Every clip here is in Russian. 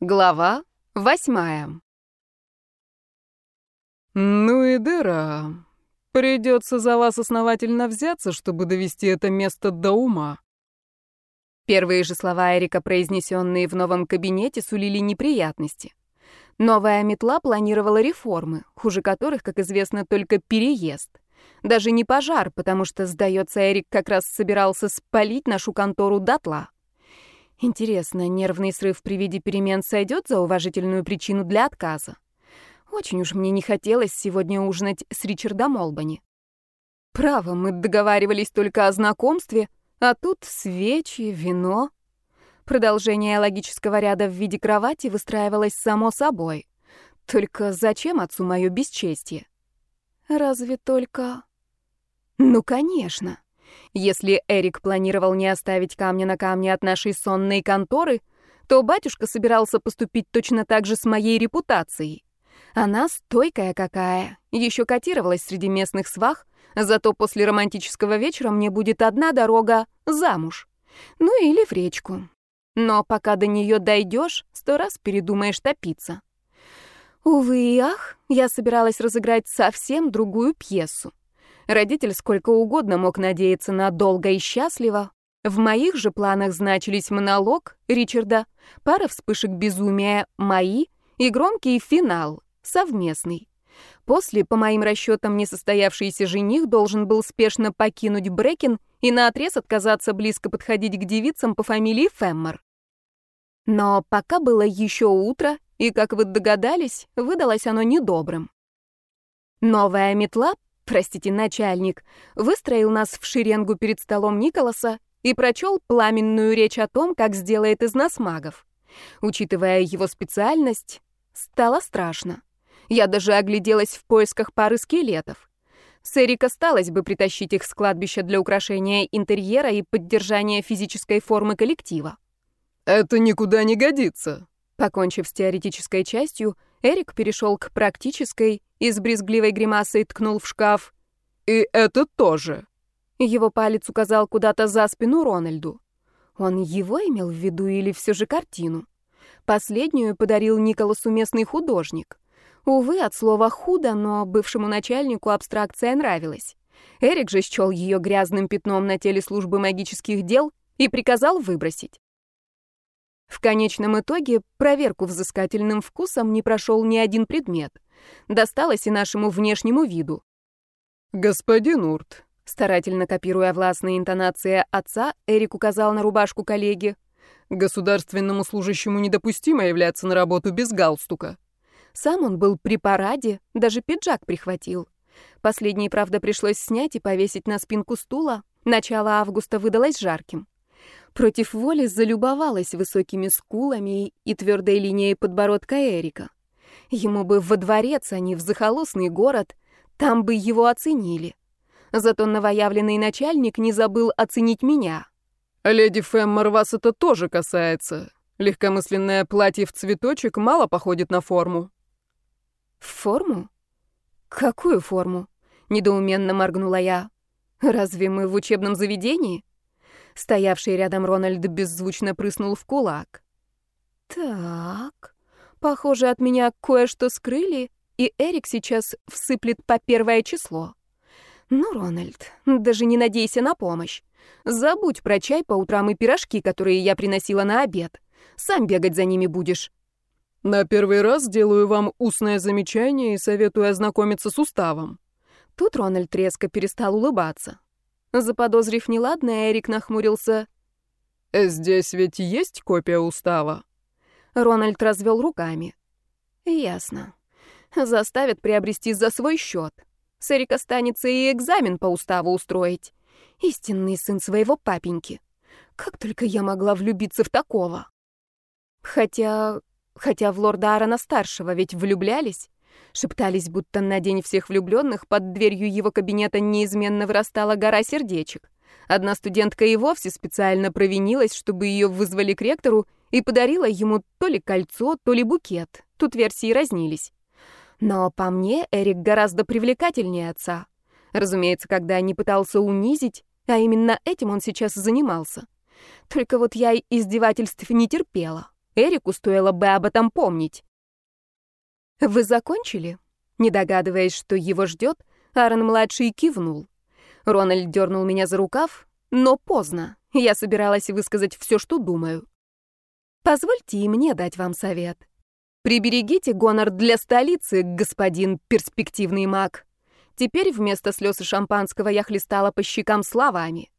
Глава восьмая. «Ну и дыра. Придется за вас основательно взяться, чтобы довести это место до ума». Первые же слова Эрика, произнесенные в новом кабинете, сулили неприятности. Новая метла планировала реформы, хуже которых, как известно, только переезд. Даже не пожар, потому что, сдается, Эрик как раз собирался спалить нашу контору дотла. Интересно, нервный срыв при виде перемен сойдет за уважительную причину для отказа? Очень уж мне не хотелось сегодня ужинать с Ричардом Олбани. Право, мы договаривались только о знакомстве, а тут свечи, вино. Продолжение логического ряда в виде кровати выстраивалось само собой. Только зачем отцу мое бесчестье? Разве только... Ну, конечно. Если Эрик планировал не оставить камня на камне от нашей сонной конторы, то батюшка собирался поступить точно так же с моей репутацией. Она стойкая какая, еще котировалась среди местных свах, зато после романтического вечера мне будет одна дорога замуж. Ну или в речку. Но пока до нее дойдешь, сто раз передумаешь топиться. Увы и ах, я собиралась разыграть совсем другую пьесу. Родитель сколько угодно мог надеяться на долго и счастливо. В моих же планах значились монолог Ричарда, пара вспышек безумия мои и громкий финал, совместный. После, по моим расчетам, несостоявшийся жених должен был спешно покинуть Брекин и наотрез отказаться близко подходить к девицам по фамилии Феммер. Но пока было еще утро, и, как вы догадались, выдалось оно недобрым. Новая метла простите, начальник, выстроил нас в шеренгу перед столом Николаса и прочел пламенную речь о том, как сделает из нас магов. Учитывая его специальность, стало страшно. Я даже огляделась в поисках пары скелетов. С Эрик осталось бы притащить их с кладбища для украшения интерьера и поддержания физической формы коллектива. «Это никуда не годится», Покончив с теоретической частью, Эрик перешел к практической и с брезгливой гримасой ткнул в шкаф. «И это тоже!» Его палец указал куда-то за спину Рональду. Он его имел в виду или все же картину? Последнюю подарил Николасу местный художник. Увы, от слова «худо», но бывшему начальнику абстракция нравилась. Эрик же счел ее грязным пятном на теле службы магических дел и приказал выбросить. В конечном итоге проверку взыскательным вкусом не прошел ни один предмет. Досталось и нашему внешнему виду. «Господин Урт», старательно копируя властные интонации отца, Эрик указал на рубашку коллеги. «Государственному служащему недопустимо являться на работу без галстука». Сам он был при параде, даже пиджак прихватил. Последний, правда, пришлось снять и повесить на спинку стула. Начало августа выдалось жарким. Против воли залюбовалась высокими скулами и твердой линией подбородка Эрика. Ему бы во дворец, а не в захолустный город, там бы его оценили. Зато новоявленный начальник не забыл оценить меня. «Леди Феммор, вас это тоже касается. Легкомысленное платье в цветочек мало походит на форму». «Форму? Какую форму?» — недоуменно моргнула я. «Разве мы в учебном заведении?» Стоявший рядом Рональд беззвучно прыснул в кулак. «Так, похоже, от меня кое-что скрыли, и Эрик сейчас всыплет по первое число. Ну, Рональд, даже не надейся на помощь. Забудь про чай по утрам и пирожки, которые я приносила на обед. Сам бегать за ними будешь». «На первый раз делаю вам устное замечание и советую ознакомиться с уставом». Тут Рональд резко перестал улыбаться. Заподозрив неладное, Эрик нахмурился. «Здесь ведь есть копия устава?» Рональд развел руками. «Ясно. Заставят приобрести за свой счет. С Эрик останется и экзамен по уставу устроить. Истинный сын своего папеньки. Как только я могла влюбиться в такого? Хотя... Хотя в лорда Аарона-старшего ведь влюблялись. Шептались, будто на день всех влюбленных под дверью его кабинета неизменно вырастала гора сердечек. Одна студентка и вовсе специально провинилась, чтобы ее вызвали к ректору и подарила ему то ли кольцо, то ли букет. Тут версии разнились. Но по мне Эрик гораздо привлекательнее отца. Разумеется, когда не пытался унизить, а именно этим он сейчас занимался. Только вот я издевательств не терпела. Эрику стоило бы об этом помнить. «Вы закончили?» Не догадываясь, что его ждет, Аарон-младший кивнул. Рональд дернул меня за рукав, но поздно. Я собиралась высказать все, что думаю. Позвольте и мне дать вам совет. Приберегите гонор для столицы, господин перспективный маг. Теперь вместо слез и шампанского я хлестала по щекам словами.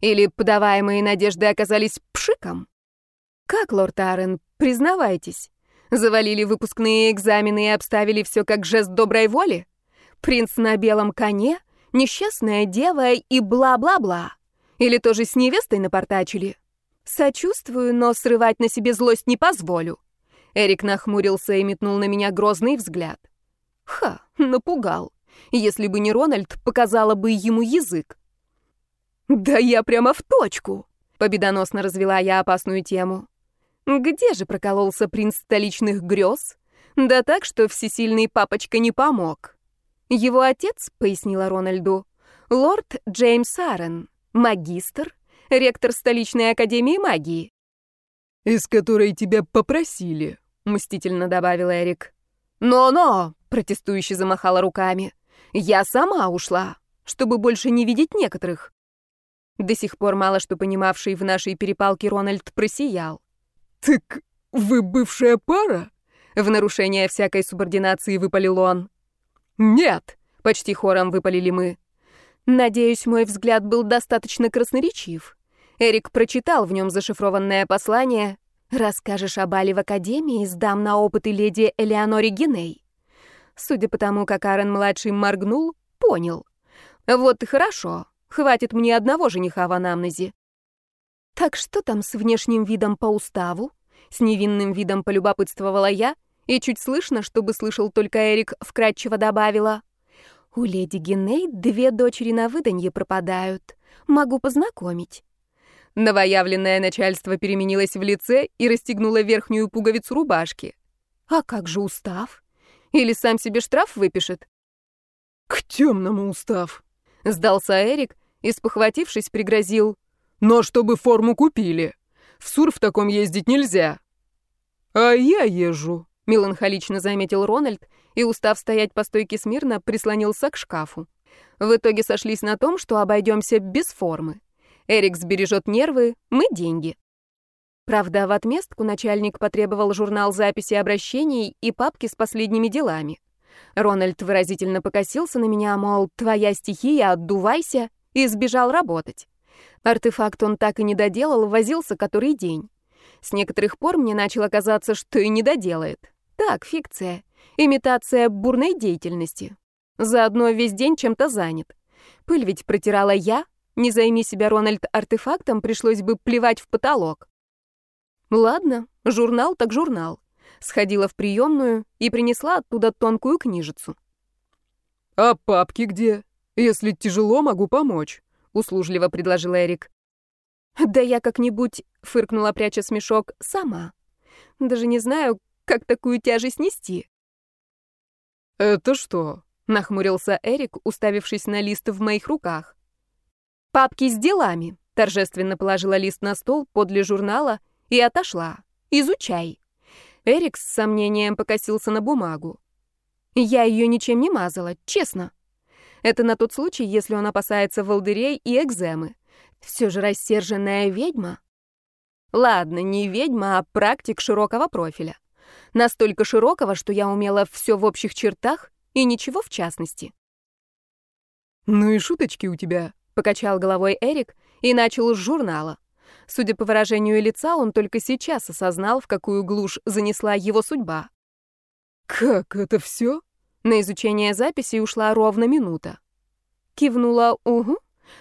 Или подаваемые надежды оказались пшиком? Как, лорд Арен, признавайтесь, завалили выпускные экзамены и обставили все как жест доброй воли? Принц на белом коне, несчастная дева и бла-бла-бла. Или тоже с невестой напортачили? Сочувствую, но срывать на себе злость не позволю. Эрик нахмурился и метнул на меня грозный взгляд. Ха, напугал. Если бы не Рональд, показала бы ему язык. Да я прямо в точку. Победоносно развела я опасную тему. Где же прокололся принц столичных грез? Да так, что всесильный папочка не помог. Его отец, пояснила Рональду, лорд Джеймс Арен, магистр, ректор столичной академии магии. «Из которой тебя попросили», — мстительно добавил Эрик. «Но-но!» — протестующе замахала руками. «Я сама ушла, чтобы больше не видеть некоторых». До сих пор мало что понимавший в нашей перепалке Рональд просиял. «Так вы бывшая пара?» В нарушение всякой субординации выпалил он. «Нет!» — почти хором выпалили мы. Надеюсь, мой взгляд был достаточно красноречив. Эрик прочитал в нем зашифрованное послание «Расскажешь о бале в Академии, сдам на опыты леди Элеоноре Гиней». Судя по тому, как Аарон-младший моргнул, понял. Вот и хорошо, хватит мне одного жениха в анамнезе. Так что там с внешним видом по уставу? С невинным видом полюбопытствовала я, и чуть слышно, чтобы слышал только Эрик, вкратчиво добавила. У леди Гиней две дочери на выданье пропадают. Могу познакомить. Новоявленное начальство переменилось в лице и расстегнуло верхнюю пуговицу рубашки. А как же устав? Или сам себе штраф выпишет? К темному устав. Сдался Эрик и, спохватившись, пригрозил. Но чтобы форму купили. В Сур в таком ездить нельзя. А я езжу, меланхолично заметил Рональд и, устав стоять по стойке смирно, прислонился к шкафу. В итоге сошлись на том, что обойдемся без формы. Эрик сбережет нервы, мы деньги. Правда, в отместку начальник потребовал журнал записи обращений и папки с последними делами. Рональд выразительно покосился на меня, мол, твоя стихия, отдувайся, и сбежал работать. Артефакт он так и не доделал, возился который день. С некоторых пор мне начало казаться, что и не доделает. Так, фикция. Имитация бурной деятельности. Заодно весь день чем-то занят. Пыль ведь протирала я, не займи себя, Рональд, артефактом, пришлось бы плевать в потолок. Ладно, журнал так журнал. Сходила в приемную и принесла оттуда тонкую книжицу. «А папки где? Если тяжело, могу помочь», — услужливо предложил Эрик. «Да я как-нибудь», — фыркнула, пряча смешок, — «сама. Даже не знаю, как такую тяжесть нести». «Это что?» — нахмурился Эрик, уставившись на лист в моих руках. «Папки с делами», — торжественно положила лист на стол подле журнала и отошла. «Изучай». Эрик с сомнением покосился на бумагу. «Я ее ничем не мазала, честно. Это на тот случай, если он опасается волдырей и экземы. Все же рассерженная ведьма». Ладно, не ведьма, а практик широкого профиля. Настолько широкого, что я умела все в общих чертах и ничего в частности. «Ну и шуточки у тебя», покачал головой Эрик и начал с журнала. Судя по выражению лица, он только сейчас осознал, в какую глушь занесла его судьба. «Как это все? На изучение записи ушла ровно минута. Кивнула «Угу».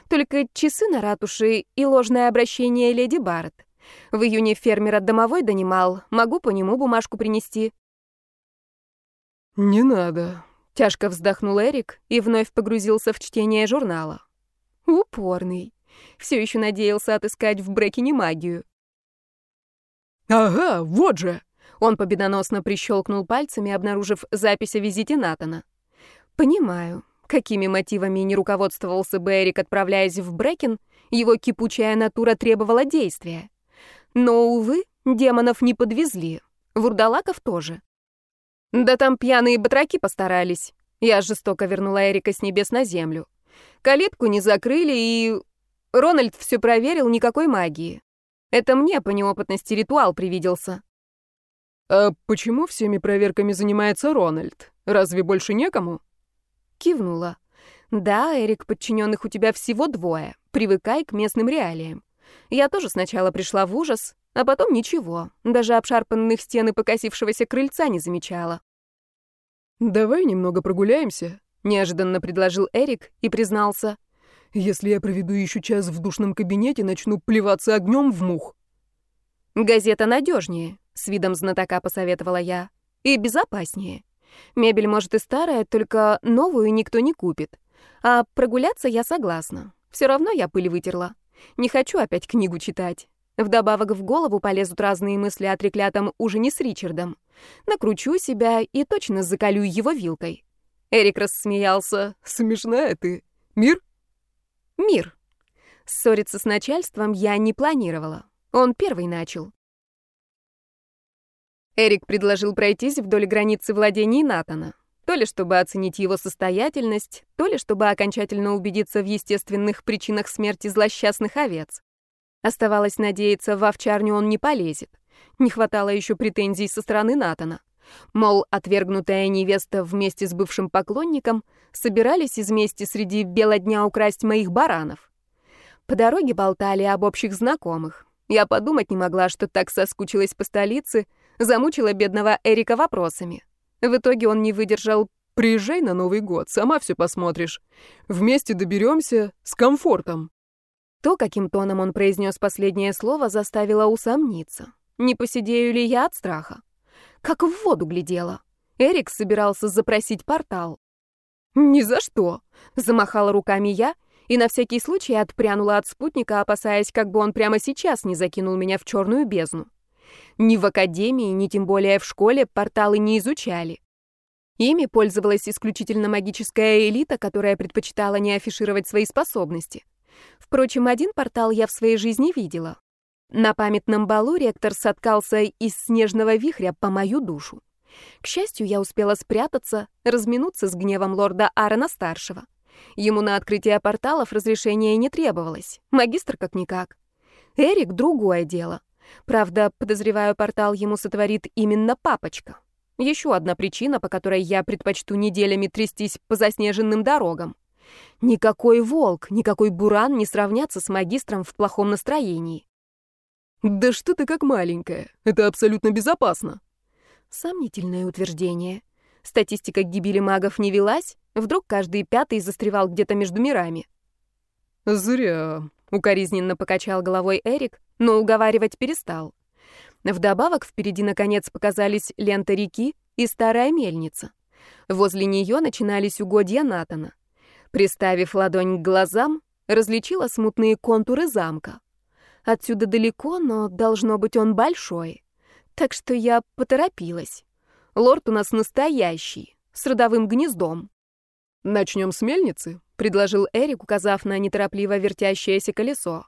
Только часы на ратуше и ложное обращение леди Барретт. В июне фермера домовой донимал. Могу по нему бумажку принести. «Не надо», — тяжко вздохнул Эрик и вновь погрузился в чтение журнала. Упорный. Все еще надеялся отыскать в Брекине магию. «Ага, вот же!» Он победоносно прищелкнул пальцами, обнаружив запись о визите Натана. «Понимаю, какими мотивами не руководствовался бы Эрик, отправляясь в Брекен, его кипучая натура требовала действия. Но, увы, Демонов не подвезли. Вурдалаков тоже. Да там пьяные батраки постарались. Я жестоко вернула Эрика с небес на землю. Калитку не закрыли, и... Рональд все проверил, никакой магии. Это мне по неопытности ритуал привиделся. «А почему всеми проверками занимается Рональд? Разве больше некому?» Кивнула. «Да, Эрик, подчиненных у тебя всего двое. Привыкай к местным реалиям. Я тоже сначала пришла в ужас, а потом ничего. Даже обшарпанных стен и покосившегося крыльца не замечала». «Давай немного прогуляемся», — неожиданно предложил Эрик и признался. «Если я проведу еще час в душном кабинете, начну плеваться огнем в мух». «Газета надежнее», — с видом знатока посоветовала я. «И безопаснее. Мебель, может, и старая, только новую никто не купит. А прогуляться я согласна. Все равно я пыль вытерла. Не хочу опять книгу читать. Вдобавок в голову полезут разные мысли о треклятом ужине с Ричардом. Накручу себя и точно заколю его вилкой. Эрик рассмеялся. «Смешная ты. Мир?» «Мир». Ссориться с начальством я не планировала. Он первый начал. Эрик предложил пройтись вдоль границы владений Натана. То ли чтобы оценить его состоятельность, то ли чтобы окончательно убедиться в естественных причинах смерти злосчастных овец. Оставалось надеяться, в овчарню он не полезет. Не хватало еще претензий со стороны Натана. Мол, отвергнутая невеста вместе с бывшим поклонником собирались из мести среди бела дня украсть моих баранов. По дороге болтали об общих знакомых. Я подумать не могла, что так соскучилась по столице — Замучила бедного Эрика вопросами. В итоге он не выдержал. «Приезжай на Новый год, сама все посмотришь. Вместе доберемся с комфортом». То, каким тоном он произнес последнее слово, заставило усомниться. Не посидею ли я от страха? Как в воду глядела. Эрик собирался запросить портал. «Ни за что!» — замахала руками я и на всякий случай отпрянула от спутника, опасаясь, как бы он прямо сейчас не закинул меня в черную бездну. Ни в академии, ни тем более в школе порталы не изучали. Ими пользовалась исключительно магическая элита, которая предпочитала не афишировать свои способности. Впрочем, один портал я в своей жизни видела. На памятном балу ректор соткался из снежного вихря по мою душу. К счастью, я успела спрятаться, разминуться с гневом лорда Аарона-старшего. Ему на открытие порталов разрешения не требовалось, магистр как-никак. Эрик — другое дело. Правда, подозреваю, портал ему сотворит именно папочка. Еще одна причина, по которой я предпочту неделями трястись по заснеженным дорогам. Никакой волк, никакой буран не сравнятся с магистром в плохом настроении. «Да что ты как маленькая? Это абсолютно безопасно». Сомнительное утверждение. Статистика гибели магов не велась, вдруг каждый пятый застревал где-то между мирами. «Зря», — укоризненно покачал головой Эрик, но уговаривать перестал. Вдобавок впереди, наконец, показались лента реки и старая мельница. Возле нее начинались угодья Натана. Приставив ладонь к глазам, различила смутные контуры замка. Отсюда далеко, но должно быть он большой. Так что я поторопилась. Лорд у нас настоящий, с родовым гнездом. «Начнем с мельницы», — предложил Эрик, указав на неторопливо вертящееся колесо.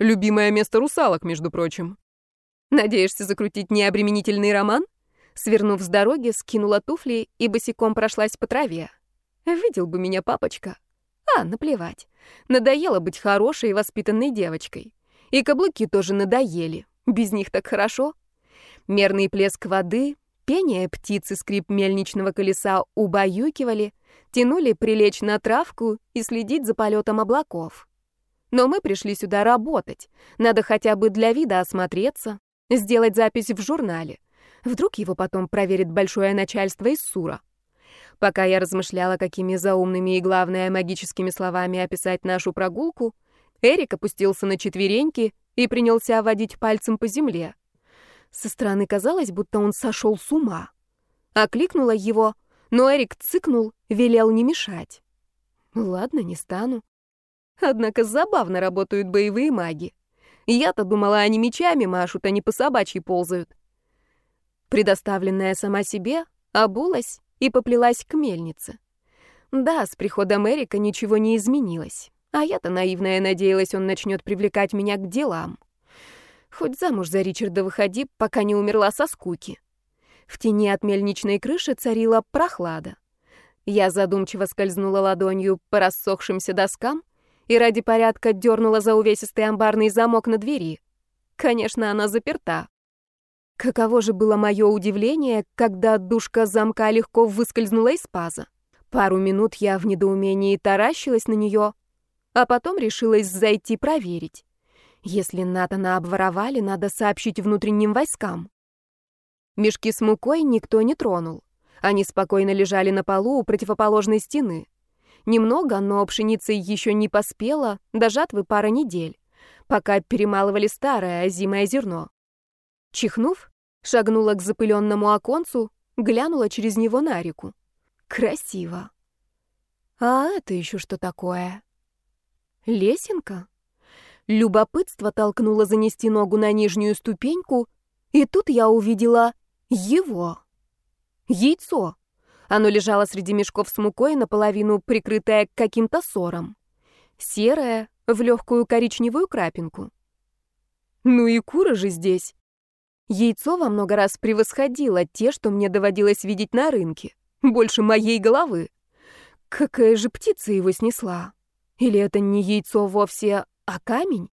Любимое место русалок, между прочим. Надеешься закрутить необременительный роман? Свернув с дороги, скинула туфли и босиком прошлась по траве. Видел бы меня папочка. А, наплевать. Надоело быть хорошей и воспитанной девочкой. И каблуки тоже надоели. Без них так хорошо. Мерный плеск воды, пение птицы, скрип мельничного колеса убаюкивали, тянули прилечь на травку и следить за полетом облаков. Но мы пришли сюда работать. Надо хотя бы для вида осмотреться, сделать запись в журнале. Вдруг его потом проверит большое начальство из Сура. Пока я размышляла, какими заумными и, главное, магическими словами описать нашу прогулку, Эрик опустился на четвереньки и принялся водить пальцем по земле. Со стороны казалось, будто он сошел с ума. Окликнула его, но Эрик цыкнул, велел не мешать. Ладно, не стану. Однако забавно работают боевые маги. Я-то думала, они мечами машут, а не по собачьи ползают. Предоставленная сама себе, обулась и поплелась к мельнице. Да, с приходом Эрика ничего не изменилось. А я-то наивная надеялась, он начнет привлекать меня к делам. Хоть замуж за Ричарда выходи, пока не умерла со скуки. В тени от мельничной крыши царила прохлада. Я задумчиво скользнула ладонью по рассохшимся доскам и ради порядка дернула за увесистый амбарный замок на двери. Конечно, она заперта. Каково же было мое удивление, когда душка замка легко выскользнула из паза. Пару минут я в недоумении таращилась на нее, а потом решилась зайти проверить. Если Натана обворовали, надо сообщить внутренним войскам. Мешки с мукой никто не тронул. Они спокойно лежали на полу у противоположной стены. Немного, но пшеница еще не поспела, до жатвы пара недель, пока перемалывали старое озимое зерно. Чихнув, шагнула к запыленному оконцу, глянула через него на реку. Красиво. А это еще что такое? Лесенка? Любопытство толкнуло занести ногу на нижнюю ступеньку, и тут я увидела его. Яйцо. Оно лежало среди мешков с мукой, наполовину прикрытое каким-то сором. Серое, в легкую коричневую крапинку. Ну и куры же здесь. Яйцо во много раз превосходило те, что мне доводилось видеть на рынке. Больше моей головы. Какая же птица его снесла? Или это не яйцо вовсе, а камень?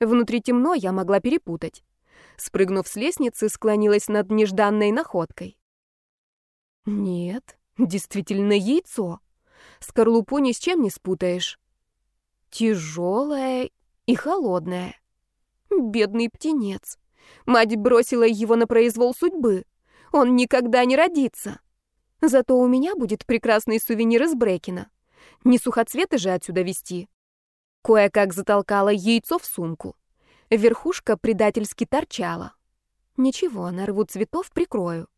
Внутри темно, я могла перепутать. Спрыгнув с лестницы, склонилась над нежданной находкой. Нет, действительно яйцо. Скорлупу ни с чем не спутаешь. Тяжелое и холодное. Бедный птенец. Мать бросила его на произвол судьбы. Он никогда не родится. Зато у меня будет прекрасный сувенир из Брекина. Не сухоцветы же отсюда везти. Кое-как затолкала яйцо в сумку. Верхушка предательски торчала. Ничего, нарву цветов, прикрою.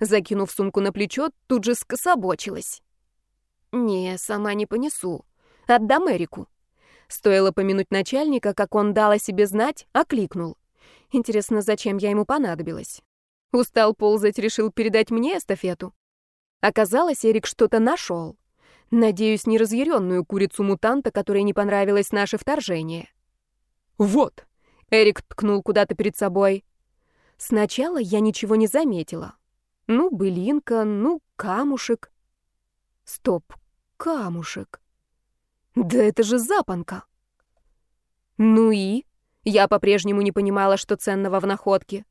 Закинув сумку на плечо, тут же скособочилась. Не, сама не понесу. Отдам Эрику. Стоило помянуть начальника, как он дал о себе знать, окликнул. Интересно, зачем я ему понадобилась? Устал ползать, решил передать мне эстафету. Оказалось, Эрик что-то нашел. Надеюсь, не разъяренную курицу-мутанта, которой не понравилось наше вторжение. «Вот!» — Эрик ткнул куда-то перед собой. Сначала я ничего не заметила. Ну, былинка, ну, камушек. Стоп, камушек. Да это же запонка. Ну и? Я по-прежнему не понимала, что ценного в находке.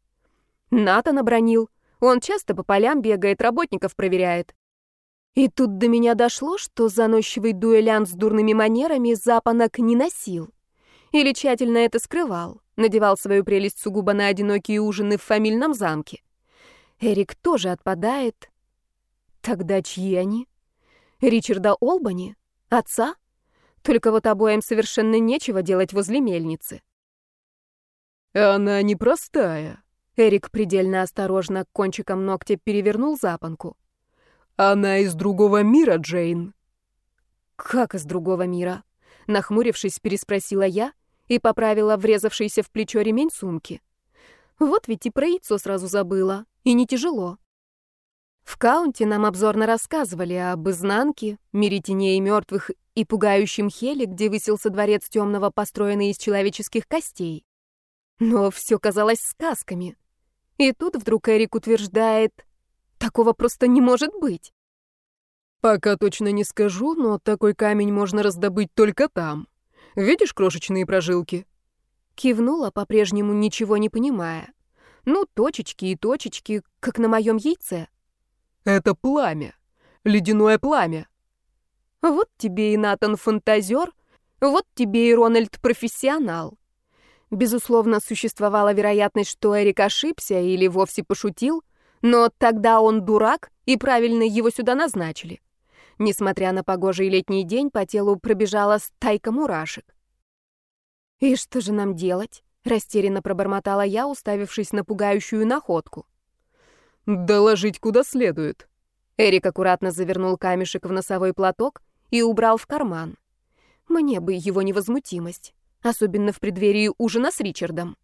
Натан обронил. Он часто по полям бегает, работников проверяет. И тут до меня дошло, что заносчивый дуэлянт с дурными манерами запонок не носил. Или тщательно это скрывал, надевал свою прелесть сугубо на одинокие ужины в фамильном замке. Эрик тоже отпадает. Тогда чьи они? Ричарда Олбани? Отца? Только вот обоим совершенно нечего делать возле мельницы. Она непростая. Эрик предельно осторожно кончиком ногтя перевернул запонку. Она из другого мира, Джейн. Как из другого мира? Нахмурившись, переспросила я и поправила врезавшийся в плечо ремень сумки. Вот ведь и про яйцо сразу забыла, и не тяжело. В каунте нам обзорно рассказывали об изнанке, мире теней и мертвых и пугающем Хеле, где высился дворец темного, построенный из человеческих костей. Но все казалось сказками. И тут вдруг Эрик утверждает, Такого просто не может быть. Пока точно не скажу, но такой камень можно раздобыть только там. Видишь крошечные прожилки? Кивнула, по-прежнему ничего не понимая. Ну, точечки и точечки, как на моем яйце. Это пламя. Ледяное пламя. Вот тебе и Натан фантазер, вот тебе и Рональд профессионал. Безусловно, существовала вероятность, что Эрик ошибся или вовсе пошутил, но тогда он дурак, и правильно его сюда назначили. Несмотря на погожий летний день, по телу пробежала стайка мурашек. «И что же нам делать?» — растерянно пробормотала я, уставившись на пугающую находку. «Доложить куда следует». Эрик аккуратно завернул камешек в носовой платок и убрал в карман. Мне бы его невозмутимость, особенно в преддверии ужина с Ричардом.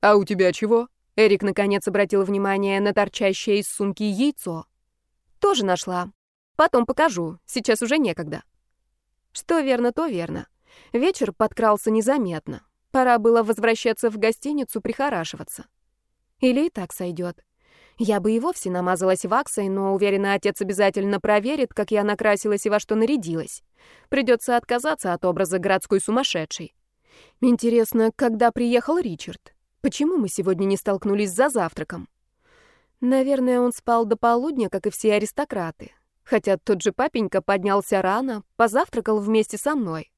«А у тебя чего?» Эрик наконец обратил внимание на торчащее из сумки яйцо. Тоже нашла. Потом покажу, сейчас уже некогда. Что верно, то верно. Вечер подкрался незаметно. Пора было возвращаться в гостиницу, прихорашиваться. Или и так сойдет. Я бы и вовсе намазалась ваксой, но уверена, отец обязательно проверит, как я накрасилась и во что нарядилась. Придется отказаться от образа городской сумасшедшей. Интересно, когда приехал Ричард? Почему мы сегодня не столкнулись за завтраком? Наверное, он спал до полудня, как и все аристократы. Хотя тот же папенька поднялся рано, позавтракал вместе со мной.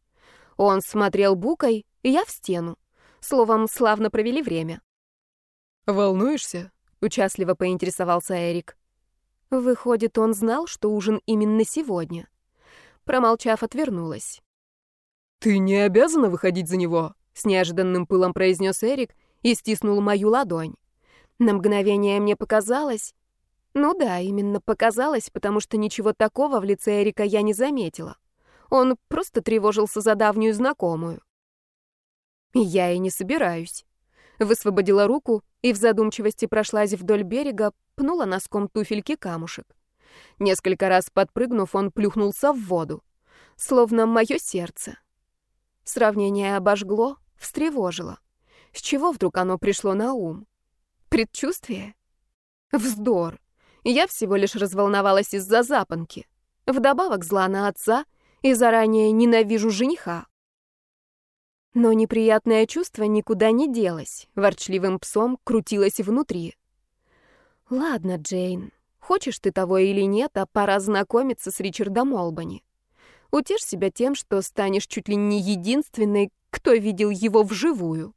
Он смотрел букой, я в стену. Словом, славно провели время. «Волнуешься?» — участливо поинтересовался Эрик. Выходит, он знал, что ужин именно сегодня. Промолчав, отвернулась. «Ты не обязана выходить за него», — с неожиданным пылом произнес Эрик и стиснул мою ладонь. На мгновение мне показалось... Ну да, именно показалось, потому что ничего такого в лице Эрика я не заметила. Он просто тревожился за давнюю знакомую. Я и не собираюсь. Высвободила руку и в задумчивости прошлась вдоль берега, пнула носком туфельки камушек. Несколько раз подпрыгнув, он плюхнулся в воду. Словно мое сердце. Сравнение обожгло, встревожило. С чего вдруг оно пришло на ум? Предчувствие? Вздор. Я всего лишь разволновалась из-за запонки. Вдобавок зла на отца и заранее ненавижу жениха. Но неприятное чувство никуда не делось, ворчливым псом крутилось внутри. «Ладно, Джейн, хочешь ты того или нет, а пора знакомиться с Ричардом Олбани. Утешь себя тем, что станешь чуть ли не единственной, кто видел его вживую».